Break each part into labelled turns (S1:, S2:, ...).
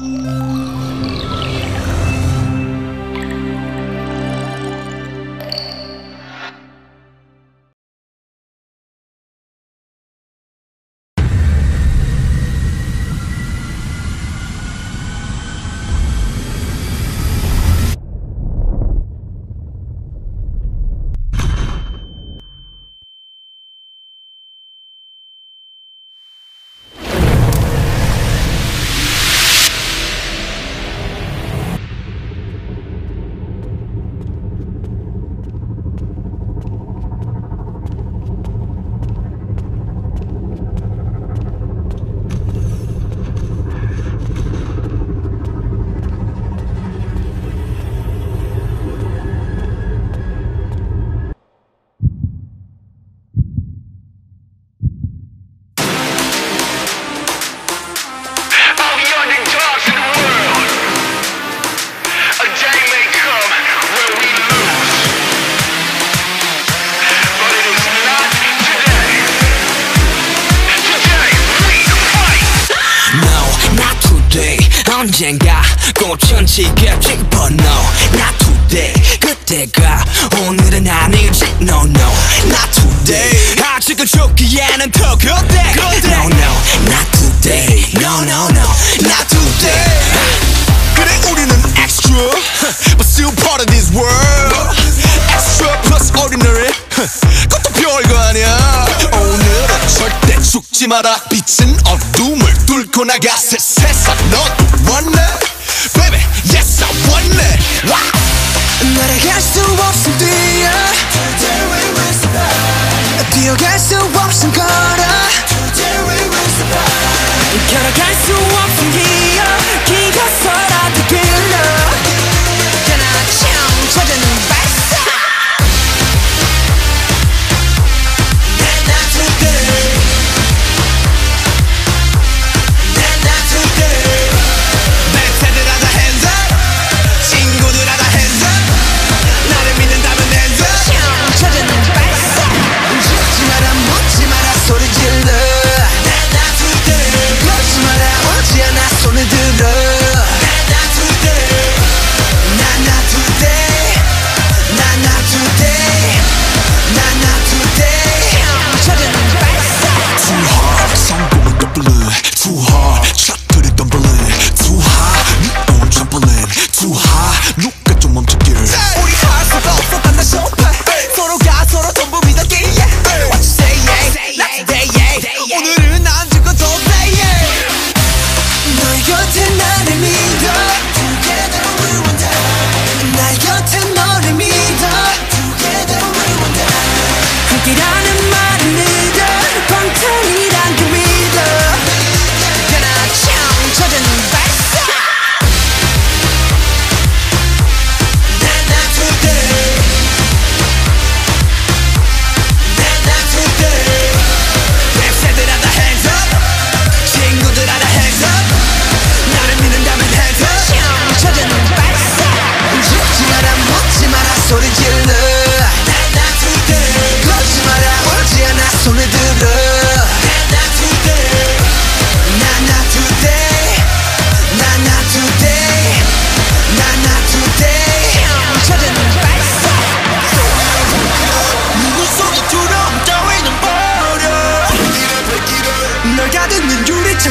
S1: Música 언젠가 꽃은 지겠지 But no, not today 그때가 오늘은 아니지 No, no, not today 아직은 죽기에는 더 그때 No, no, not today No, no, no, not today
S2: 그래 우리는 extra But still part of this 죽지 마라 빛은 어둠을 뚫고 나가 새 세상 넌 원래 Baby yes I want it wow.
S1: 날아갈 수 없음 뛰어
S2: Today we will survive
S1: 뛰어갈 수 없음 걸어
S2: Today we will survive
S1: 걸어갈 수 없음 기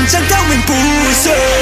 S1: 将高明不赦